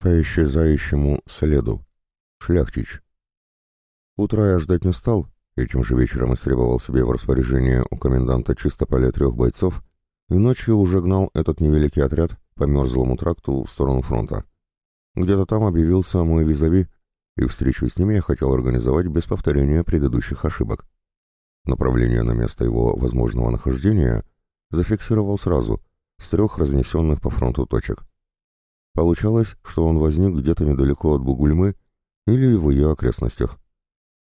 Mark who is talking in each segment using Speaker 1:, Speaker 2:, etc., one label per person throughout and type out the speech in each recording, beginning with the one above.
Speaker 1: по исчезающему следу. Шляхтич. Утра я ждать не стал, этим же вечером истребовал себе в распоряжение у коменданта чистополя трех бойцов и ночью уже гнал этот невеликий отряд по мерзлому тракту в сторону фронта. Где-то там объявился мой визави, и встречу с ними я хотел организовать без повторения предыдущих ошибок. Направление на место его возможного нахождения зафиксировал сразу, с трех разнесенных по фронту точек. Получалось, что он возник где-то недалеко от Бугульмы или в ее окрестностях.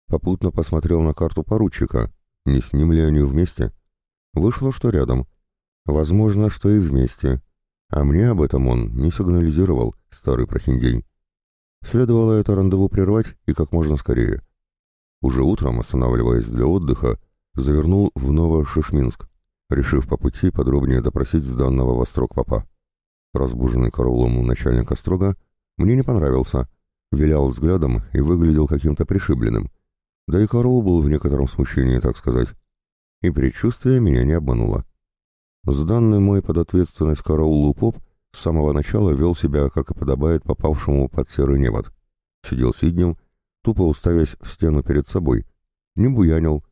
Speaker 1: Попутно посмотрел на карту поручика, не с ним ли они вместе. Вышло, что рядом. Возможно, что и вместе. А мне об этом он не сигнализировал, старый прохиндей. Следовало это рандеву прервать и как можно скорее. Уже утром, останавливаясь для отдыха, завернул в Новошишминск, решив по пути подробнее допросить сданного во строк папа. Разбуженный караулом начальника строга мне не понравился, вилял взглядом и выглядел каким-то пришибленным. Да и караул был в некотором смущении, так сказать. И предчувствие меня не обмануло. Сданный мой под ответственность караулу поп с самого начала вел себя, как и подобает попавшему под серый невод. Сидел сиднем, тупо уставясь в стену перед собой, не буянил,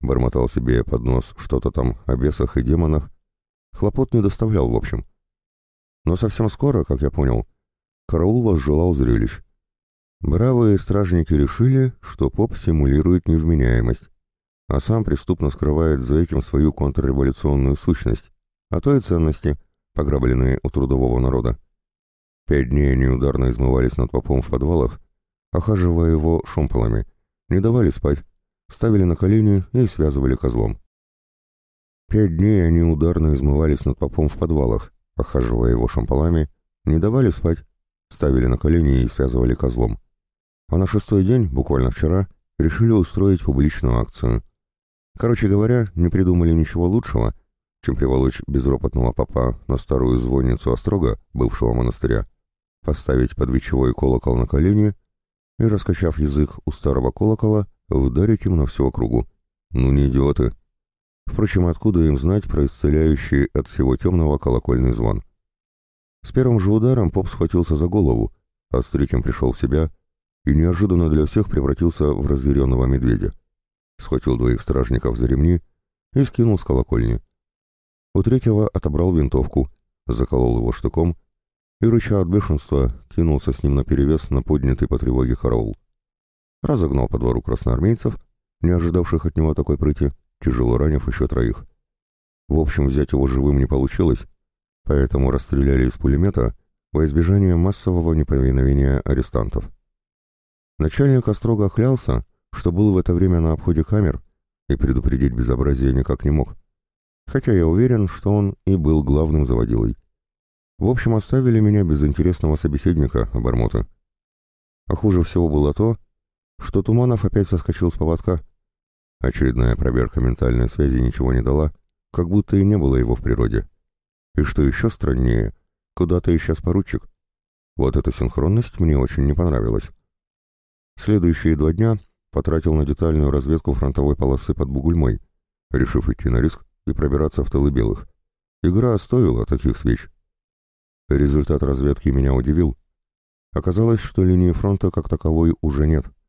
Speaker 1: бормотал себе под нос что-то там о бесах и демонах, хлопот не доставлял в общем. Но совсем скоро, как я понял, караул возжелал зрелищ. Бравые стражники решили, что поп симулирует невменяемость, а сам преступно скрывает за этим свою контрреволюционную сущность, а то и ценности, пограбленные у трудового народа. Пять дней они ударно измывались над попом в подвалах, охаживая его шомполами, не давали спать, ставили на колени и связывали козлом. Пять дней они ударно измывались над попом в подвалах, охаживая его шамполами, не давали спать, ставили на колени и связывали козлом. А на шестой день, буквально вчера, решили устроить публичную акцию. Короче говоря, не придумали ничего лучшего, чем приволочь безропотного попа на старую звонницу Острога, бывшего монастыря, поставить подвечевой колокол на колени и, раскачав язык у старого колокола, вдарить им на всю округу. Ну не идиоты. Впрочем, откуда им знать про исцеляющий от всего темного колокольный звон? С первым же ударом поп схватился за голову, а с пришел в себя и неожиданно для всех превратился в разъяренного медведя. Схватил двоих стражников за ремни и скинул с колокольни. У третьего отобрал винтовку, заколол его штыком и, рыча от бешенства, кинулся с ним наперевес на поднятый по тревоге караул. Разогнал по двору красноармейцев, не ожидавших от него такой прыти, тяжело ранив еще троих. В общем, взять его живым не получилось, поэтому расстреляли из пулемета во избежание массового неповиновения арестантов. Начальник строго охлялся, что был в это время на обходе камер и предупредить безобразие никак не мог. Хотя я уверен, что он и был главным заводилой. В общем, оставили меня без интересного собеседника, обормота. А хуже всего было то, что Туманов опять соскочил с поводка, Очередная проверка ментальной связи ничего не дала, как будто и не было его в природе. И что еще страннее, куда-то исчез поручик. Вот эта синхронность мне очень не понравилась. Следующие два дня потратил на детальную разведку фронтовой полосы под Бугульмой, решив идти на риск и пробираться в тылы белых. Игра стоила таких свеч. Результат разведки меня удивил. Оказалось, что линии фронта как таковой уже нет —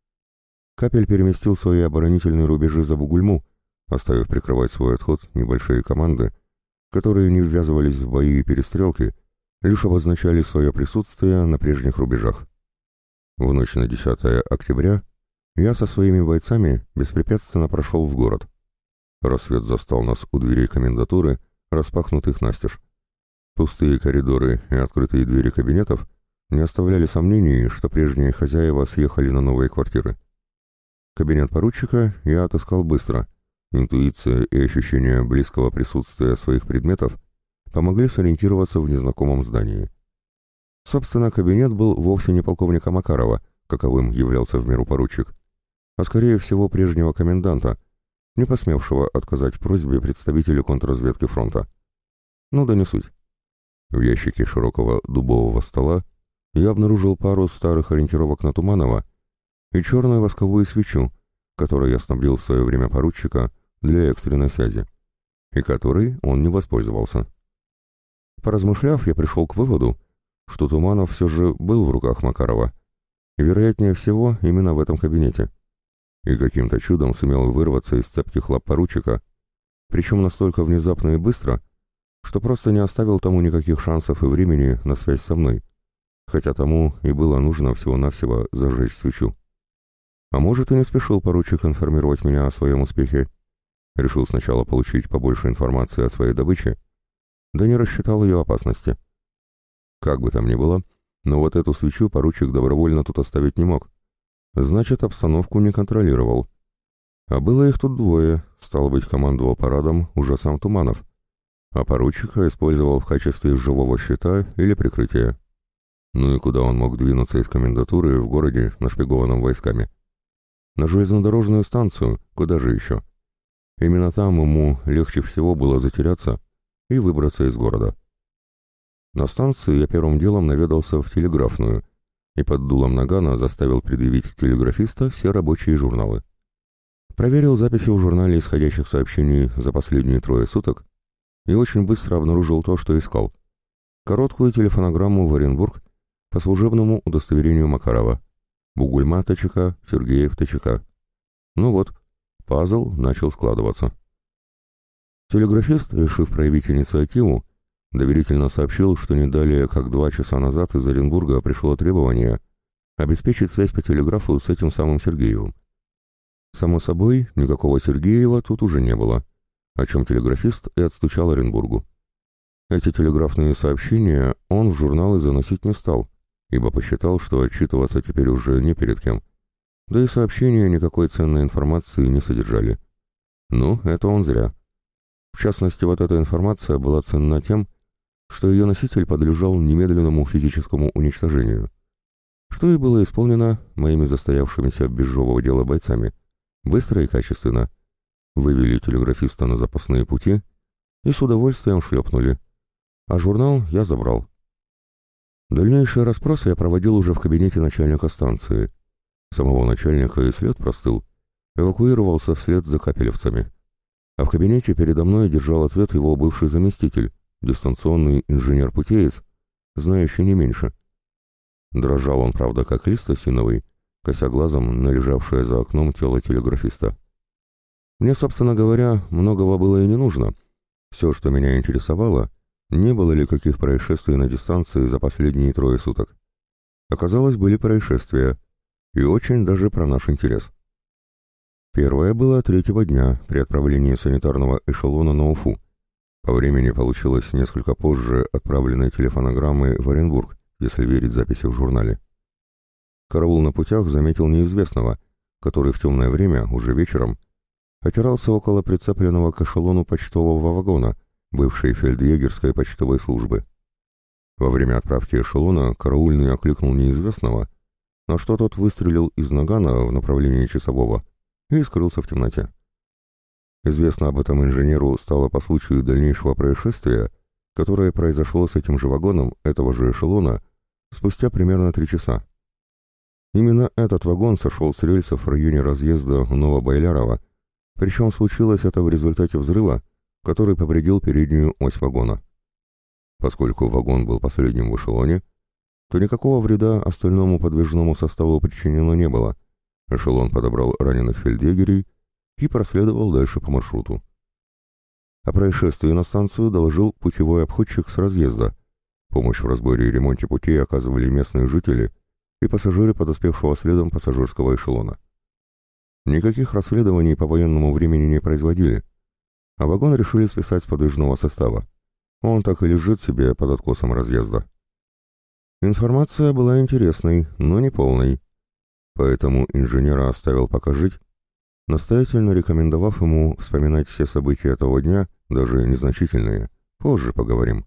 Speaker 1: Капель переместил свои оборонительные рубежи за Бугульму, оставив прикрывать свой отход небольшие команды, которые не ввязывались в бои и перестрелки, лишь обозначали свое присутствие на прежних рубежах. В ночь на 10 октября я со своими бойцами беспрепятственно прошел в город. Рассвет застал нас у дверей комендатуры, распахнутых настежь. Пустые коридоры и открытые двери кабинетов не оставляли сомнений, что прежние хозяева съехали на новые квартиры. Кабинет поручика я отыскал быстро. Интуиция и ощущение близкого присутствия своих предметов помогли сориентироваться в незнакомом здании. Собственно, кабинет был вовсе не полковника Макарова, каковым являлся в миру поручик, а скорее всего прежнего коменданта, не посмевшего отказать просьбе представителю контрразведки фронта. Ну да не суть. В ящике широкого дубового стола я обнаружил пару старых ориентировок на Туманова и черную восковую свечу, которой я снабдил в свое время поручика для экстренной связи, и которой он не воспользовался. Поразмышляв, я пришел к выводу, что Туманов все же был в руках Макарова, вероятнее всего, именно в этом кабинете. И каким-то чудом сумел вырваться из цепких лап поручика, причем настолько внезапно и быстро, что просто не оставил тому никаких шансов и времени на связь со мной, хотя тому и было нужно всего-навсего зажечь свечу. А может, и не спешил поручик информировать меня о своем успехе. Решил сначала получить побольше информации о своей добыче, да не рассчитал ее опасности. Как бы там ни было, но вот эту свечу поручик добровольно тут оставить не мог. Значит, обстановку не контролировал. А было их тут двое, стало быть, командовал парадом уже сам Туманов, а поручика использовал в качестве живого щита или прикрытия. Ну и куда он мог двинуться из комендатуры в городе, нашпигованном войсками? На железнодорожную станцию, куда же еще? Именно там ему легче всего было затеряться и выбраться из города. На станции я первым делом наведался в телеграфную и под дулом нагана заставил предъявить телеграфиста все рабочие журналы. Проверил записи в журнале исходящих сообщений за последние трое суток и очень быстро обнаружил то, что искал. Короткую телефонограмму в Оренбург по служебному удостоверению Макарова. Бугульма ТЧК, Сергеев ТЧК. Ну вот, пазл начал складываться. Телеграфист, решив проявить инициативу, доверительно сообщил, что не далее, как два часа назад из Оренбурга пришло требование обеспечить связь по телеграфу с этим самым Сергеевым. Само собой, никакого Сергеева тут уже не было, о чем телеграфист и отстучал Оренбургу. Эти телеграфные сообщения он в журналы заносить не стал, ибо посчитал, что отчитываться теперь уже не перед кем. Да и сообщения никакой ценной информации не содержали. Ну, это он зря. В частности, вот эта информация была ценна тем, что ее носитель подлежал немедленному физическому уничтожению, что и было исполнено моими застоявшимися безжового дела бойцами, быстро и качественно. Вывели телеграфиста на запасные пути и с удовольствием шлепнули. А журнал я забрал. Дальнейшие расспросы я проводил уже в кабинете начальника станции. Самого начальника и след простыл, эвакуировался вслед за капелевцами. А в кабинете передо мной держал ответ его бывший заместитель, дистанционный инженер-путеец, знающий не меньше. Дрожал он, правда, как лист осиновый, кося глазом на лежавшее за окном тело телеграфиста. Мне, собственно говоря, многого было и не нужно. Все, что меня интересовало, не было ли каких происшествий на дистанции за последние трое суток. Оказалось, были происшествия, и очень даже про наш интерес. Первое было третьего дня при отправлении санитарного эшелона на Уфу. По времени получилось несколько позже отправленной телефонограммы в Оренбург, если верить записи в журнале. Караул на путях заметил неизвестного, который в темное время, уже вечером, отирался около прицепленного к эшелону почтового вагона, бывшей фельдъегерской почтовой службы. Во время отправки эшелона караульный окликнул неизвестного, на что тот выстрелил из нагана в направлении часового и скрылся в темноте. Известно об этом инженеру стало по случаю дальнейшего происшествия, которое произошло с этим же вагоном этого же эшелона спустя примерно три часа. Именно этот вагон сошел с рельсов в районе разъезда Новобайлярова, причем случилось это в результате взрыва, который повредил переднюю ось вагона. Поскольку вагон был последним в эшелоне, то никакого вреда остальному подвижному составу причинено не было. Эшелон подобрал раненых фельдъегерей и проследовал дальше по маршруту. О происшествии на станцию доложил путевой обходчик с разъезда. Помощь в разборе и ремонте путей оказывали местные жители и пассажиры подоспевшего следом пассажирского эшелона. Никаких расследований по военному времени не производили, а вагон решили списать с подвижного состава. Он так и лежит себе под откосом разъезда. Информация была интересной, но не полной, поэтому инженера оставил пока жить настоятельно рекомендовав ему вспоминать все события того дня, даже незначительные. Позже поговорим.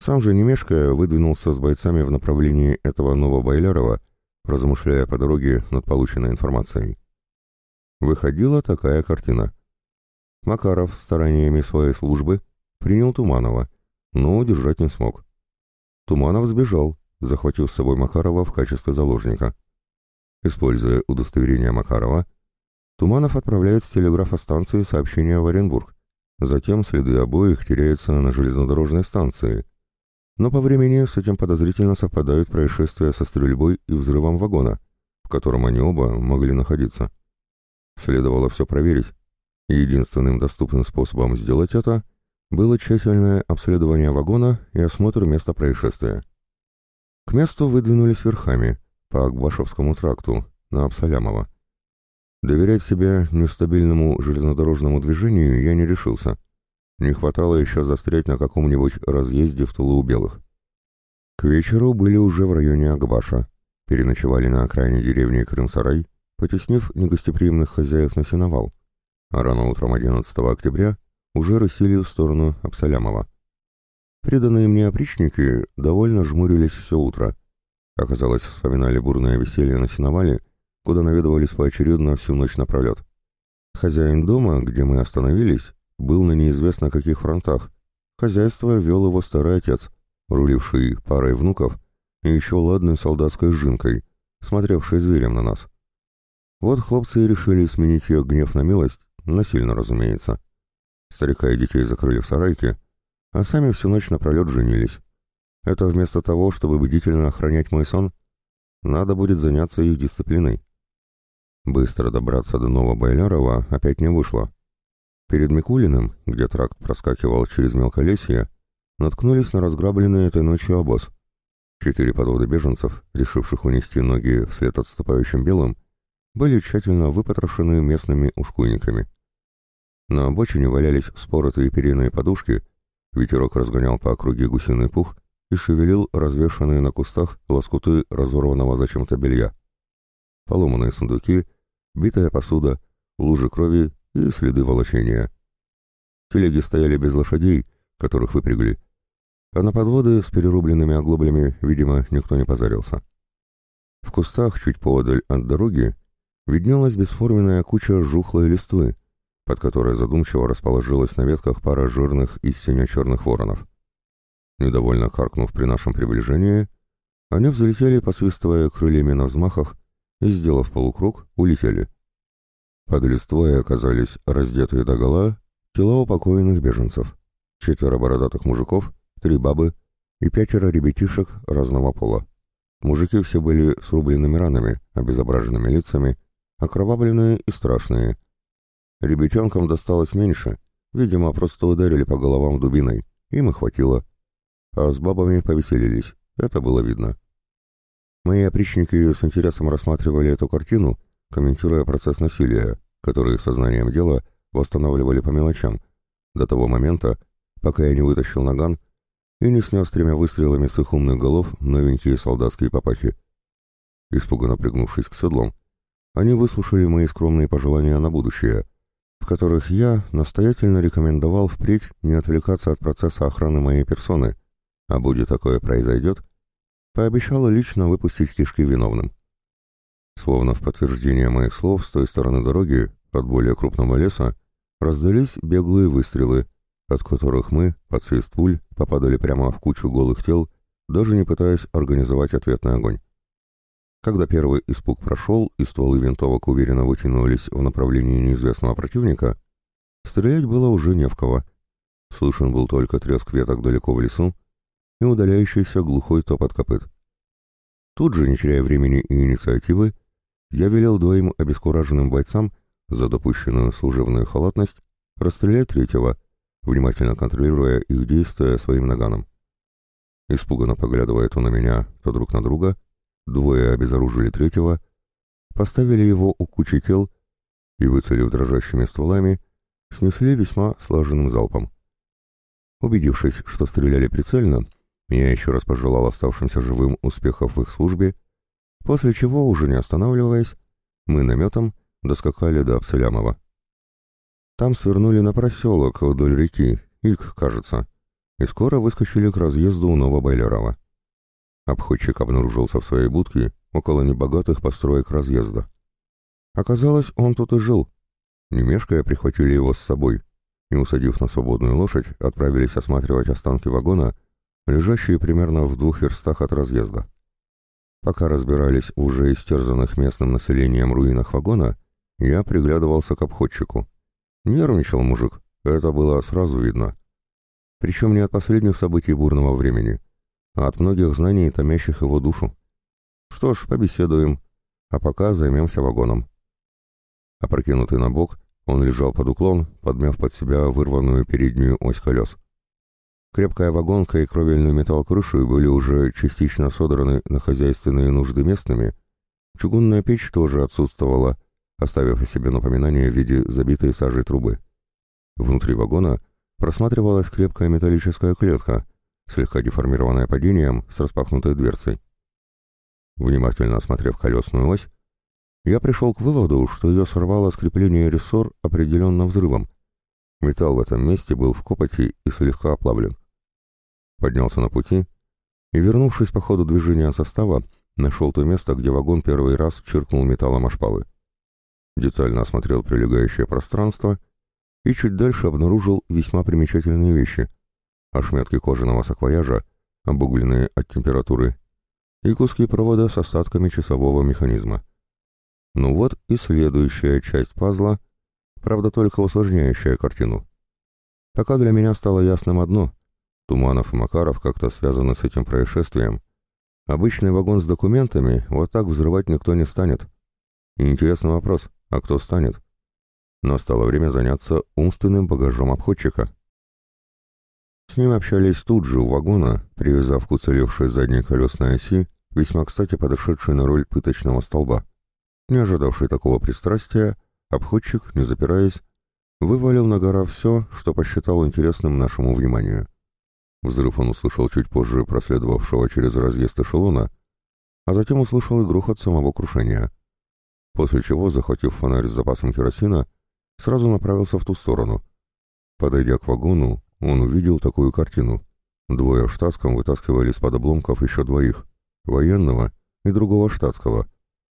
Speaker 1: Сам же, не мешкая, выдвинулся с бойцами в направлении этого Новобайлярова, размышляя по дороге над полученной информацией. Выходила такая картина. Макаров стараниями своей службы принял Туманова, но удержать не смог. Туманов сбежал, захватив с собой Макарова в качестве заложника. Используя удостоверение Макарова, Туманов отправляет с телеграфостанции сообщение в Оренбург. Затем следы обоих теряются на железнодорожной станции. Но по времени с этим подозрительно совпадают происшествия со стрельбой и взрывом вагона, в котором они оба могли находиться. Следовало все проверить, единственным доступным способом сделать это было тщательное обследование вагона и осмотр места происшествия. К месту выдвинулись верхами, по Акбашевскому тракту, на Абсалямова. Доверять себе нестабильному железнодорожному движению я не решился. Не хватало еще застрять на каком-нибудь разъезде в тылу у белых. К вечеру были уже в районе Акбаша, переночевали на окраине деревни Крым-Сарай, потеснив негостеприимных хозяев на сеновал, рано утром 11 октября уже рысили в сторону Абсалямова. Преданные мне опричники довольно жмурились все утро. Оказалось, вспоминали бурное веселье на сеновале куда наведывались поочередно всю ночь напролет. Хозяин дома, где мы остановились, был на неизвестно каких фронтах. Хозяйство вел его старый отец, руливший парой внуков и еще ладной солдатской жинкой, смотревшей зверем на нас. Вот хлопцы и решили сменить ее гнев на милость, насильно, разумеется. Старика и детей закрыли в сарайке, а сами всю ночь напролет женились. Это вместо того, чтобы бдительно охранять мой сон, надо будет заняться их дисциплиной. Быстро добраться до Новобайлярова опять не вышло. Перед Микулиным, где тракт проскакивал через мелколесье, наткнулись на разграбленный этой ночью обоз. Четыре подвода беженцев, решивших унести ноги вслед отступающим белым, были тщательно выпотрошены местными ушкуйниками. На обочине валялись споротые периные подушки, ветерок разгонял по округе гусиный пух и шевелил развешанные на кустах лоскуты разорванного зачем-то белья. Поломанные сундуки — битая посуда, лужи крови и следы волочения. Телеги стояли без лошадей, которых выпрягли, а на подводы с перерубленными оглоблями, видимо, никто не позарился. В кустах, чуть поодаль от дороги, виднелась бесформенная куча жухлой листвы, под которой задумчиво расположилась на ветках пара жирных и сине-черных воронов. Недовольно каркнув при нашем приближении, они взлетели, посвистывая крыльями на взмахах, и, сделав полукруг, улетели. Под листвой оказались раздетые догола тела упокоенных беженцев, четверо бородатых мужиков, три бабы и пятеро ребятишек разного пола. Мужики все были с рубленными ранами, обезображенными лицами, окровавленные и страшные. Ребятенкам досталось меньше, видимо, просто ударили по головам дубиной, им и хватило. А с бабами повеселились, это было видно. Мои опричники с интересом рассматривали эту картину, комментируя процесс насилия, который сознанием дела восстанавливали по мелочам, до того момента, пока я не вытащил наган и не снес тремя выстрелами с их умных голов новенькие солдатские папахи. Испуганно пригнувшись к седлам, они выслушали мои скромные пожелания на будущее, в которых я настоятельно рекомендовал впредь не отвлекаться от процесса охраны моей персоны, а будет такое произойдет, пообещала лично выпустить кишки виновным. Словно в подтверждение моих слов с той стороны дороги, от более крупного леса, раздались беглые выстрелы, от которых мы, под свист пуль, попадали прямо в кучу голых тел, даже не пытаясь организовать ответный огонь. Когда первый испуг прошел и стволы винтовок уверенно вытянулись в направлении неизвестного противника, стрелять было уже не в кого. Слышен был только треск веток далеко в лесу, и удаляющийся глухой топот копыт. Тут же, не теряя времени и инициативы, я велел двоим обескураженным бойцам за допущенную служебную халатность расстрелять третьего, внимательно контролируя их действия своим наганом. Испуганно поглядывая то на меня, то друг на друга, двое обезоружили третьего, поставили его у кучи тел и, выцелив дрожащими стволами, снесли весьма слаженным залпом. Убедившись, что стреляли прицельно, я еще раз пожелал оставшимся живым успехов в их службе, после чего, уже не останавливаясь, мы наметом доскакали до Абсалямова. Там свернули на проселок вдоль реки, Ик, кажется, и скоро выскочили к разъезду у Новобайлерова. Обходчик обнаружился в своей будке около небогатых построек разъезда. Оказалось, он тут и жил. Не мешкая, прихватили его с собой и, усадив на свободную лошадь, отправились осматривать останки вагона, лежащие примерно в двух верстах от разъезда. Пока разбирались уже истерзанных местным населением руинах вагона, я приглядывался к обходчику. Нервничал мужик, это было сразу видно. Причем не от последних событий бурного времени, а от многих знаний, томящих его душу. Что ж, побеседуем, а пока займемся вагоном. Опрокинутый на бок, он лежал под уклон, подмяв под себя вырванную переднюю ось колес. Крепкая вагонка и кровельный металл крыши были уже частично содраны на хозяйственные нужды местными. Чугунная печь тоже отсутствовала, оставив о себе напоминание в виде забитой сажей трубы. Внутри вагона просматривалась крепкая металлическая клетка, слегка деформированная падением с распахнутой дверцей. Внимательно осмотрев колесную ось, я пришел к выводу, что ее сорвало скрепление рессор определенно взрывом. Металл в этом месте был в копоти и слегка оплавлен. Поднялся на пути и, вернувшись по ходу движения состава, нашел то место, где вагон первый раз чиркнул металлом о шпалы. Детально осмотрел прилегающее пространство и чуть дальше обнаружил весьма примечательные вещи. Ошметки кожаного саквояжа, обугленные от температуры, и куски провода с остатками часового механизма. Ну вот и следующая часть пазла, правда только усложняющая картину. Пока для меня стало ясным одно — Туманов и Макаров как-то связаны с этим происшествием. Обычный вагон с документами вот так взрывать никто не станет. И интересный вопрос, а кто станет? Настало время заняться умственным багажом обходчика. С ним общались тут же у вагона, привязав к уцелевшей задней колесной оси, весьма кстати подошедший на роль пыточного столба. Не ожидавший такого пристрастия, обходчик, не запираясь, вывалил на гора все, что посчитал интересным нашему вниманию. Взрыв он услышал чуть позже проследовавшего через разъезд эшелона, а затем услышал и грохот самого крушения. После чего, захватив фонарь с запасом керосина, сразу направился в ту сторону. Подойдя к вагону, он увидел такую картину. Двое в штатском вытаскивали из-под обломков еще двоих, военного и другого штатского,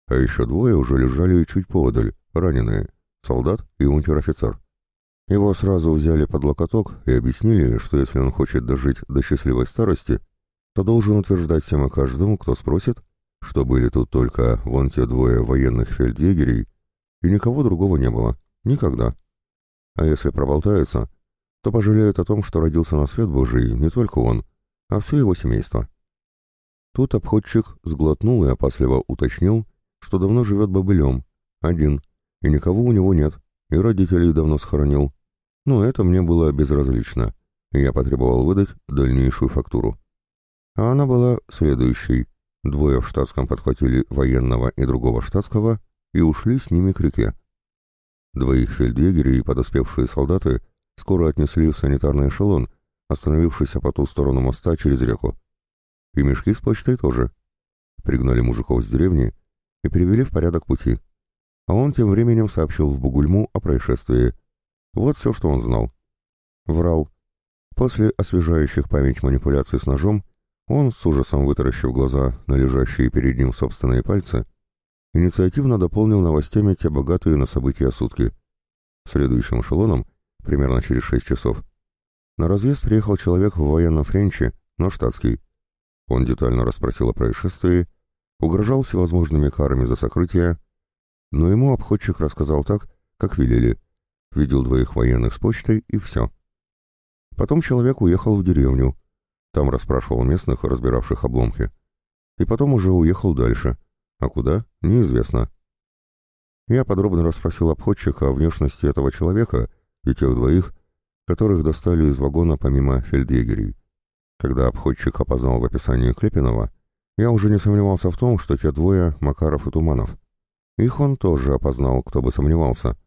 Speaker 1: а еще двое уже лежали чуть поодаль, раненые, солдат и унтер-офицер. Его сразу взяли под локоток и объяснили, что если он хочет дожить до счастливой старости, то должен утверждать всем и каждому, кто спросит, что были тут только вон те двое военных фельдъегерей, и никого другого не было. Никогда. А если проболтается, то пожалеет о том, что родился на свет Божий не только он, а все его семейство. Тут обходчик сглотнул и опасливо уточнил, что давно живет бобылем, один, и никого у него нет, и родителей давно схоронил. Но это мне было безразлично, и я потребовал выдать дальнейшую фактуру. А она была следующей. Двое в штатском подхватили военного и другого штатского и ушли с ними к реке. Двоих фельдъегерей и подоспевшие солдаты скоро отнесли в санитарный эшелон, остановившийся по ту сторону моста через реку. И мешки с почтой тоже. Пригнали мужиков с деревни и привели в порядок пути а он тем временем сообщил в Бугульму о происшествии. Вот все, что он знал. Врал. После освежающих память манипуляций с ножом, он, с ужасом вытаращив глаза на лежащие перед ним собственные пальцы, инициативно дополнил новостями те богатые на события сутки. Следующим эшелоном, примерно через шесть часов, на разъезд приехал человек в военном френче, но штатский. Он детально расспросил о происшествии, угрожал всевозможными карами за сокрытие, но ему обходчик рассказал так, как велели. Видел двоих военных с почтой и все. Потом человек уехал в деревню. Там расспрашивал местных, разбиравших обломки. И потом уже уехал дальше. А куда? Неизвестно. Я подробно расспросил обходчика о внешности этого человека и тех двоих, которых достали из вагона помимо фельдъегерей. Когда обходчик опознал в описании Клепинова, я уже не сомневался в том, что те двое — Макаров и Туманов. Их он тоже опознал, кто бы сомневался.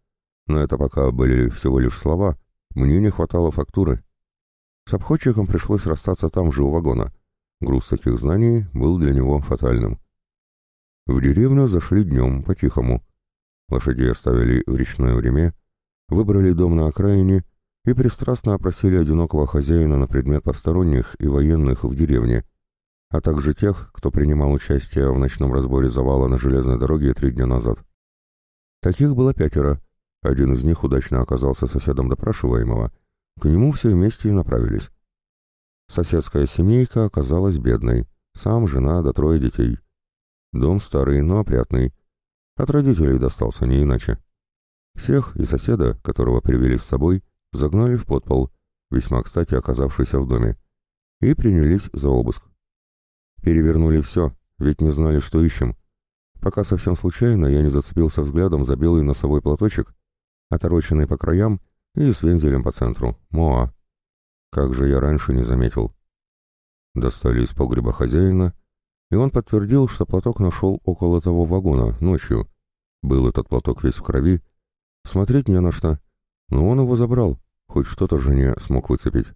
Speaker 1: Но это пока были всего лишь слова, мне не хватало фактуры. С обходчиком пришлось расстаться там же у вагона. Груз таких знаний был для него фатальным. В деревню зашли днем, по-тихому. Лошадей оставили в речное время, выбрали дом на окраине и пристрастно опросили одинокого хозяина на предмет посторонних и военных в деревне, а также тех, кто принимал участие в ночном разборе завала на железной дороге три дня назад. Таких было пятеро. Один из них удачно оказался соседом допрашиваемого. К нему все вместе и направились. Соседская семейка оказалась бедной. Сам, жена да трое детей. Дом старый, но опрятный. От родителей достался не иначе. Всех и соседа, которого привели с собой, загнали в подпол, весьма кстати оказавшийся в доме, и принялись за обыск. Перевернули все, ведь не знали, что ищем. Пока совсем случайно я не зацепился взглядом за белый носовой платочек, отороченный по краям и с вензелем по центру. Моа. Как же я раньше не заметил. Достали из погреба хозяина, и он подтвердил, что платок нашел около того вагона, ночью. Был этот платок весь в крови. Смотреть не на что. Но он его забрал, хоть что-то жене смог выцепить.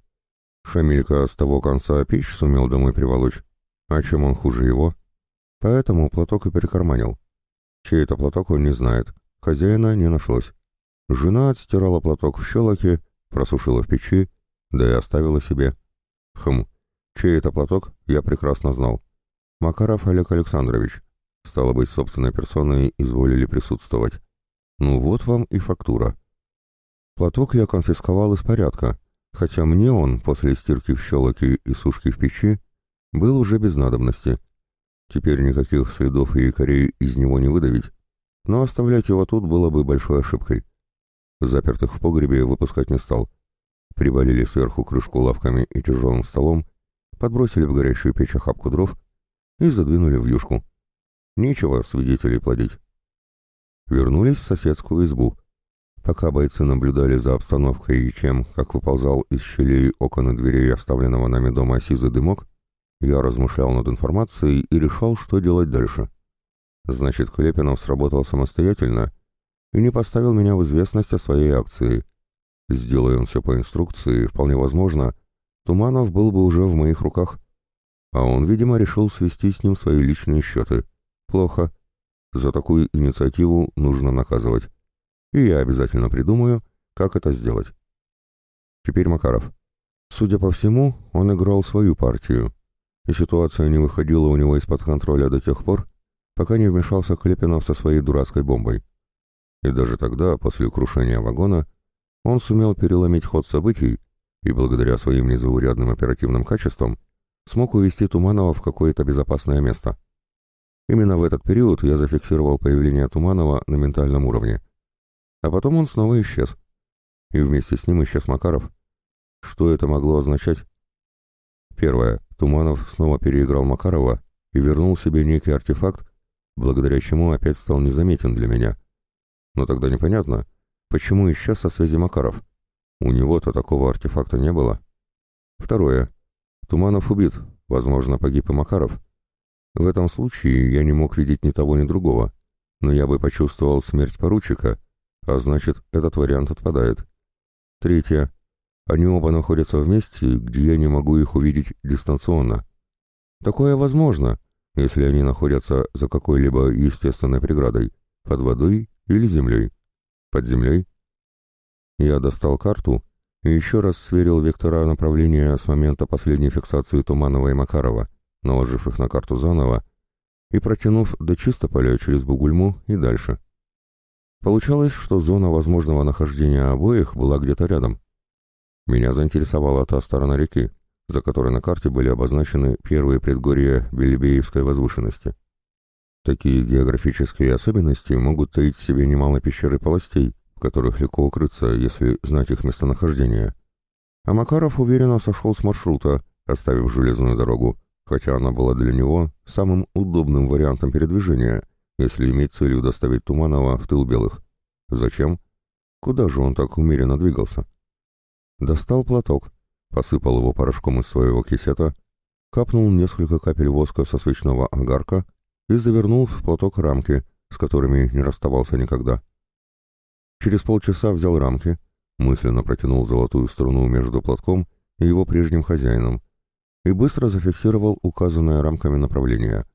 Speaker 1: Шамилька с того конца печь сумел домой приволочь. А чем он хуже его? Поэтому платок и перекарманил. Чей это платок, он не знает. Хозяина не нашлось. Жена отстирала платок в щелоке, просушила в печи, да и оставила себе. Хм, чей это платок, я прекрасно знал. Макаров Олег Александрович. Стало быть, собственной персоной изволили присутствовать. Ну вот вам и фактура. Платок я конфисковал из порядка, хотя мне он, после стирки в щелоке и сушки в печи, был уже без надобности. Теперь никаких следов и якорей из него не выдавить, но оставлять его тут было бы большой ошибкой. Запертых в погребе выпускать не стал. Привалили сверху крышку лавками и тяжелым столом, подбросили в горящую печь охапку дров и задвинули в юшку. Нечего свидетелей плодить. Вернулись в соседскую избу. Пока бойцы наблюдали за обстановкой и чем, как выползал из щелей окон и дверей оставленного нами дома сизый дымок, я размышлял над информацией и решал, что делать дальше. Значит, Клепинов сработал самостоятельно и не поставил меня в известность о своей акции. Сделай он все по инструкции, вполне возможно, Туманов был бы уже в моих руках. А он, видимо, решил свести с ним свои личные счеты. Плохо. За такую инициативу нужно наказывать. И я обязательно придумаю, как это сделать. Теперь Макаров. Судя по всему, он играл свою партию, и ситуация не выходила у него из-под контроля до тех пор, пока не вмешался Клепинов со своей дурацкой бомбой. И даже тогда, после крушения вагона, он сумел переломить ход событий и благодаря своим незаурядным оперативным качествам смог увести Туманова в какое-то безопасное место. Именно в этот период я зафиксировал появление Туманова на ментальном уровне. А потом он снова исчез. И вместе с ним исчез Макаров. Что это могло означать? Первое. Туманов снова переиграл Макарова и вернул себе некий артефакт, благодаря чему опять стал незаметен для меня. Но тогда непонятно, почему исчез со связи Макаров. У него-то такого артефакта не было. Второе. Туманов убит, возможно, погиб и Макаров. В этом случае я не мог видеть ни того, ни другого, но я бы почувствовал смерть поручика, а значит, этот вариант отпадает. Третье. Они оба находятся вместе, где я не могу их увидеть дистанционно. Такое возможно, если они находятся за какой-либо естественной преградой, под водой или землей. Под землей? Я достал карту и еще раз сверил вектора направления с момента последней фиксации Туманова и Макарова, наложив их на карту заново и протянув до Чистополя через Бугульму и дальше. Получалось, что зона возможного нахождения обоих была где-то рядом. Меня заинтересовала та сторона реки, за которой на карте были обозначены первые предгорья Белебеевской возвышенности. Такие географические особенности могут таить в себе немало пещер и полостей, в которых легко укрыться, если знать их местонахождение. А Макаров уверенно сошел с маршрута, оставив железную дорогу, хотя она была для него самым удобным вариантом передвижения, если иметь целью доставить Туманова в тыл белых. Зачем? Куда же он так умеренно двигался? Достал платок, посыпал его порошком из своего кисета, капнул несколько капель воска со свечного огарка и завернул в платок рамки, с которыми не расставался никогда. Через полчаса взял рамки, мысленно протянул золотую струну между платком и его прежним хозяином и быстро зафиксировал указанное рамками направление.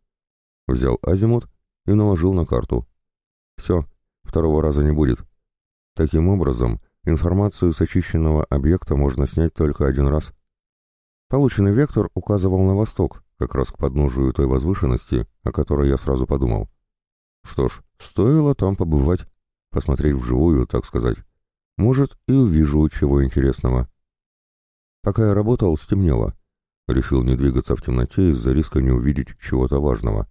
Speaker 1: Взял азимут и наложил на карту. Все, второго раза не будет. Таким образом, Информацию с очищенного объекта можно снять только один раз. Полученный вектор указывал на восток, как раз к подножию той возвышенности, о которой я сразу подумал. Что ж, стоило там побывать, посмотреть вживую, так сказать. Может, и увижу чего интересного. Пока я работал, стемнело. Решил не двигаться в темноте из-за риска не увидеть чего-то важного.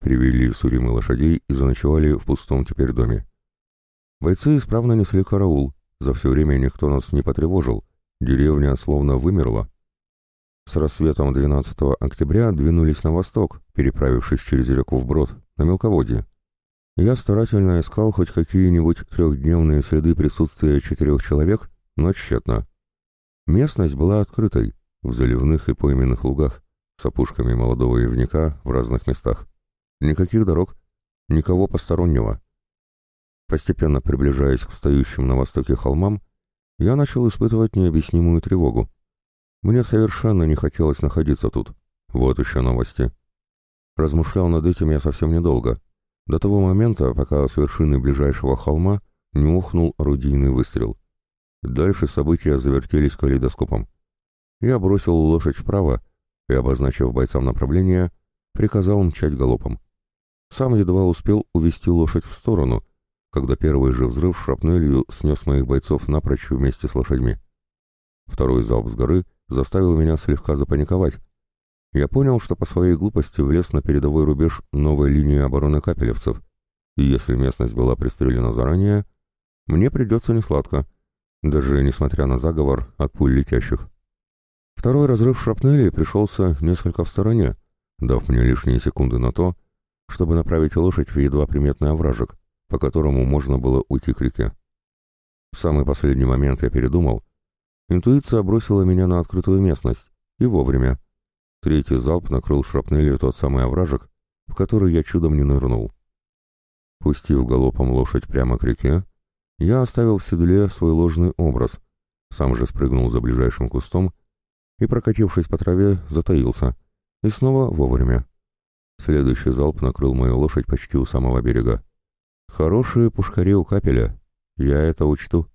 Speaker 1: Привели Суримы лошадей и заночевали в пустом теперь доме. Бойцы исправно несли караул, за все время никто нас не потревожил, деревня словно вымерла. С рассветом 12 октября двинулись на восток, переправившись через реку вброд, на мелководье. Я старательно искал хоть какие-нибудь трехдневные следы присутствия четырех человек, но тщетно. Местность была открытой, в заливных и пойменных лугах, с опушками молодого ивника в разных местах. Никаких дорог, никого постороннего. Постепенно приближаясь к встающим на востоке холмам, я начал испытывать необъяснимую тревогу. Мне совершенно не хотелось находиться тут. Вот еще новости. Размышлял над этим я совсем недолго. До того момента, пока с вершины ближайшего холма не ухнул орудийный выстрел. Дальше события завертелись калейдоскопом. Я бросил лошадь вправо и, обозначив бойцам направление, приказал мчать галопом. Сам едва успел увести лошадь в сторону, когда первый же взрыв шрапнелью снес моих бойцов напрочь вместе с лошадьми. Второй залп с горы — заставил меня слегка запаниковать. Я понял, что по своей глупости влез на передовой рубеж новой линии обороны капелевцев, и если местность была пристрелена заранее, мне придется несладко, даже несмотря на заговор от пуль летящих. Второй разрыв шрапнели пришелся несколько в стороне, дав мне лишние секунды на то, чтобы направить лошадь в едва приметный овражек, по которому можно было уйти к реке. В самый последний момент я передумал Интуиция бросила меня на открытую местность, и вовремя. Третий залп накрыл шрапнелью тот самый овражек, в который я чудом не нырнул. Пустив галопом лошадь прямо к реке, я оставил в седле свой ложный образ, сам же спрыгнул за ближайшим кустом и, прокатившись по траве, затаился, и снова вовремя. Следующий залп накрыл мою лошадь почти у самого берега. Хорошие пушкари у капеля, я это учту.